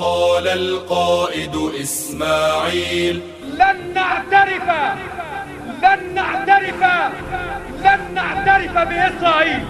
قال القائد إسماعيل لن نعترف لن نعترف لن نعترف بإسرائيل.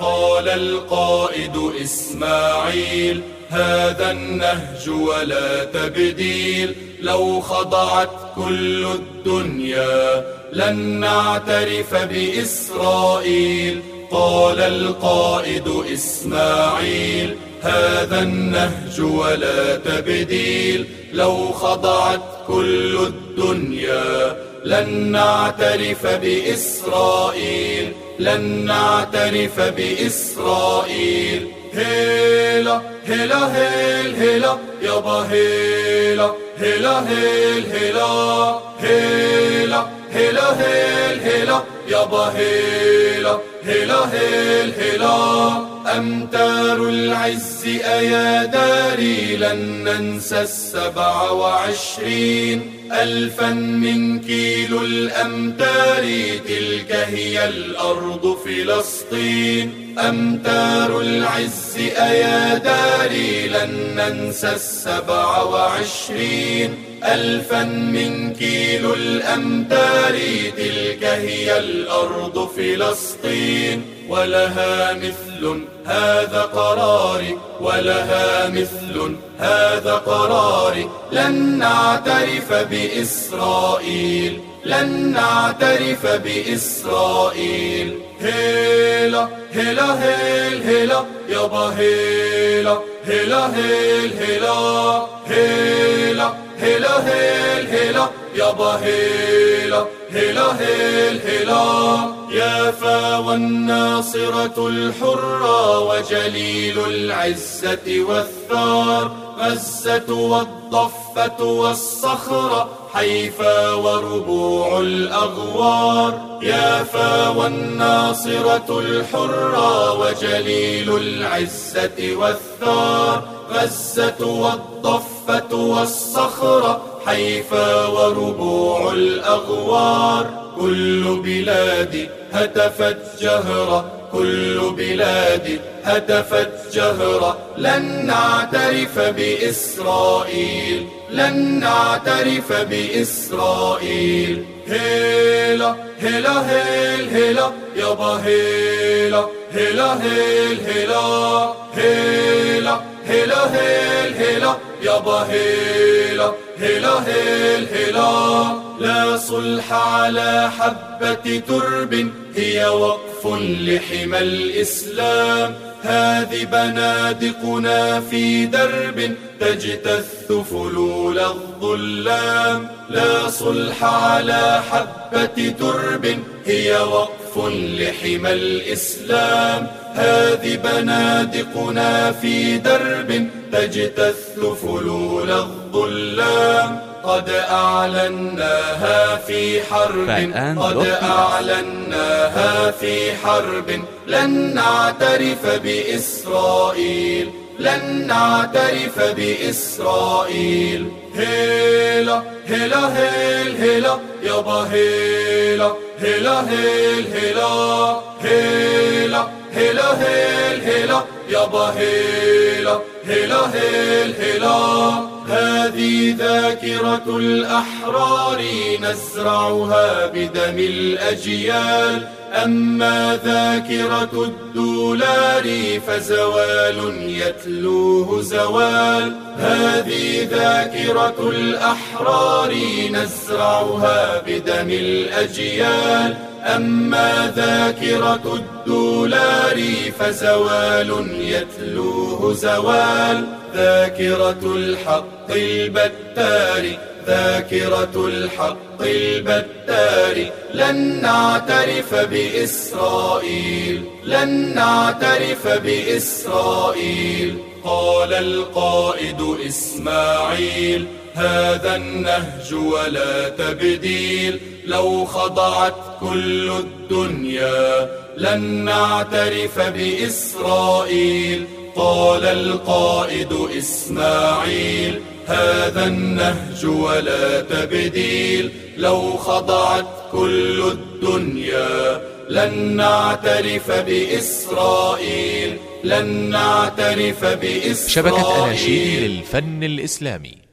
قال القائد إسماعيل هذا النهج ولا تبديل لو خضعت كل الدنيا لن نعترف بإسرائيل. قال القائد إسماعيل هذا النهج ولا تبديل. لو خضعت كل الدنيا لن نعترف بإسرائيل. لن نعترف بإسرائيل. هيلا هيلا هيل هيلا يابا هيلا هيلا هيل هيلا هيلا هيلا هيل هيلا يابا هيلا هيلا هيل هيلا أمتار العز أيا داري لن ننسى السبع وعشرين. ألفا من كيلو الأمتار تلك هي الأرض فلسطين. أمتار العز أيا داري لن ننسى السبع وعشرين. ألفا من كيلو الأمتار تلك هي الأرض فلسطين. ولها مثل هذا قراري ولها مثل هذا قراري لن نعترف بإسرائيل لن نعترف بإسرائيل. هيلا هيلا هيل هيلا يابا هيلا هيلا هيل هيلا هيلا هيلا هيل هيلا يابا هيلا هيلا هيل هيلا. يافا والناصرة الحرة وجليل العزة والثار. غزة والضفة والصخرة حيفا وربوع الأغوار يافا والناصرة الحرة وجليل العزة والثار غزة والضفة والصخرة حيفا وربوع الأغوار كل بلادي هتفت جهرة كل بلادي هتفت جهرة لن نعترف بإسرائيل لن نعترف بإسرائيل. هيلا هيلا هيل هيلا يابا هيلا هيلا هيل هيلا. هيلا هيلا هيل هيلا يابا هيلا. هيلا هيل هيلا. لا صلح على حبة ترب هي وقف لحمى الإسلام. هذه بنادقنا في درب تجتث فلول الظلام. لا صلح على حبة ترب هي وقف لحمى الإسلام. هذه بنادقنا في درب تجتث فلول الظلام. قد أعلناها في حرب قد. أعلناها في حرب لن نعترف بإسرائيل لن نعترف بإسرائيل هيلا هيلا هيل هيلا يابا هيلا هيلا هيل هيلا هيلا هيلا هيل هيلا يابا هيلا هيلا هيل هيلا ذاكرة الأحرار نزرعها بدم الأجيال. أما ذاكرة الدولار فزوال يتلوه زوال. هذه ذاكرة الأحرار نزرعها بدم الأجيال. أما ذاكرة الدولار فزوال يتلوه زوال. ذاكرة الحق البتار ذاكرة الحق البتار. لن نعترف بإسرائيل لن نعترف بإسرائيل. قال القائد إسماعيل هذا النهج ولا تبديل. لو خضعت كل الدنيا لن نعترف بإسرائيل. قال القائد إسماعيل هذا النهج ولا تبديل. لو خضعت كل الدنيا لن نعترف بإسرائيل. لن نعترف بإسرائيل. شبكة أناشيد للفن الإسلامي.